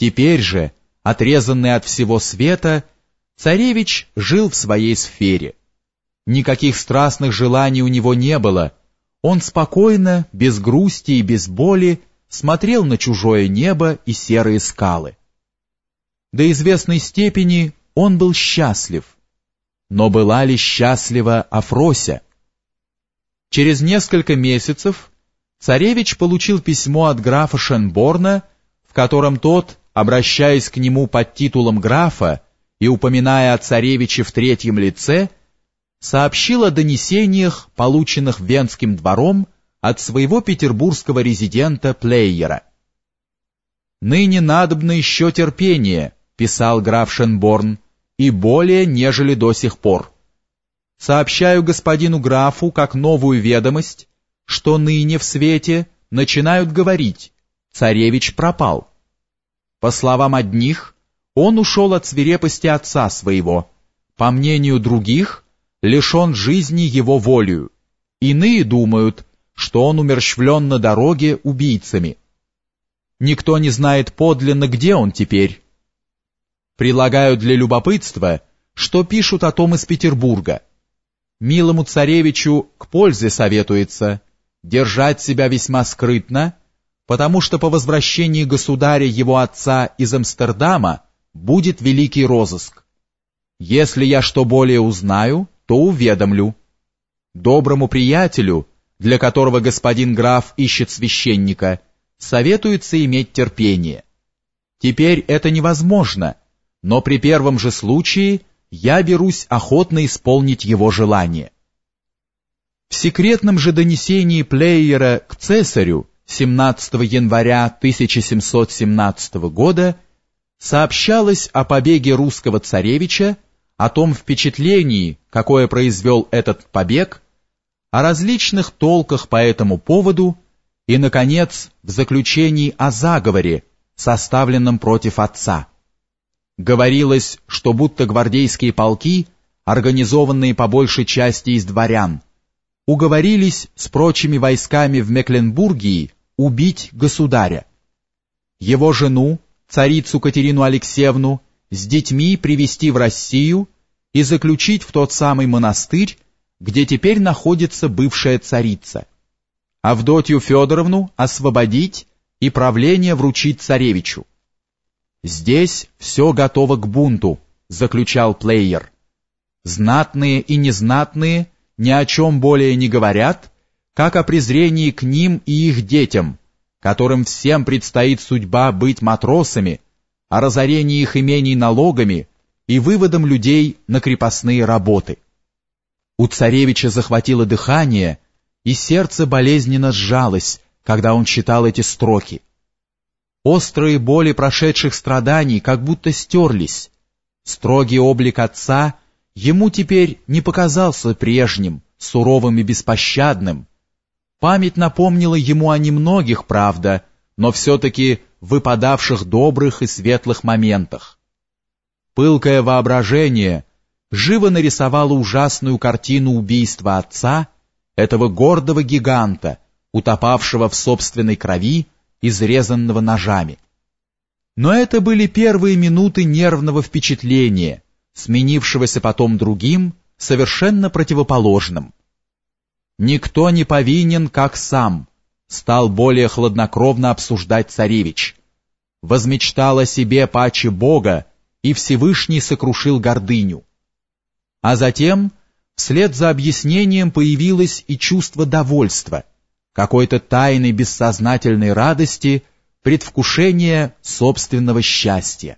Теперь же, отрезанный от всего света, царевич жил в своей сфере. Никаких страстных желаний у него не было. Он спокойно, без грусти и без боли, смотрел на чужое небо и серые скалы. До известной степени он был счастлив. Но была ли счастлива Афрося? Через несколько месяцев царевич получил письмо от графа Шенборна, в котором тот, обращаясь к нему под титулом графа и упоминая о царевиче в третьем лице, сообщил о донесениях, полученных Венским двором от своего петербургского резидента Плейера. «Ныне надобно еще терпение», — писал граф Шенборн, — «и более, нежели до сих пор». Сообщаю господину графу как новую ведомость, что ныне в свете начинают говорить «царевич пропал». По словам одних, он ушел от свирепости отца своего, по мнению других, лишен жизни его волею. Иные думают, что он умерщвлен на дороге убийцами. Никто не знает подлинно, где он теперь. Прилагаю для любопытства, что пишут о том из Петербурга – милому царевичу к пользе советуется держать себя весьма скрытно, потому что по возвращении государя его отца из Амстердама будет великий розыск. Если я что более узнаю, то уведомлю. Доброму приятелю, для которого господин граф ищет священника, советуется иметь терпение. Теперь это невозможно, но при первом же случае я берусь охотно исполнить его желание. В секретном же донесении Плеера к цесарю 17 января 1717 года сообщалось о побеге русского царевича, о том впечатлении, какое произвел этот побег, о различных толках по этому поводу и, наконец, в заключении о заговоре, составленном против отца. Говорилось, что будто гвардейские полки, организованные по большей части из дворян, уговорились с прочими войсками в Мекленбургии убить государя. Его жену, царицу Катерину Алексеевну, с детьми привести в Россию и заключить в тот самый монастырь, где теперь находится бывшая царица. Авдотью Федоровну освободить и правление вручить царевичу. «Здесь все готово к бунту», — заключал плеер. «Знатные и незнатные ни о чем более не говорят, как о презрении к ним и их детям, которым всем предстоит судьба быть матросами, о разорении их имений налогами и выводом людей на крепостные работы». У царевича захватило дыхание, и сердце болезненно сжалось, когда он читал эти строки. Острые боли прошедших страданий как будто стерлись. Строгий облик отца ему теперь не показался прежним, суровым и беспощадным. Память напомнила ему о немногих, правда, но все-таки выпадавших добрых и светлых моментах. Пылкое воображение живо нарисовало ужасную картину убийства отца, этого гордого гиганта, утопавшего в собственной крови, изрезанного ножами. Но это были первые минуты нервного впечатления, сменившегося потом другим, совершенно противоположным. «Никто не повинен, как сам», стал более хладнокровно обсуждать царевич. Возмечтал о себе паче Бога, и Всевышний сокрушил гордыню. А затем, вслед за объяснением появилось и чувство довольства, какой-то тайной бессознательной радости, предвкушения собственного счастья.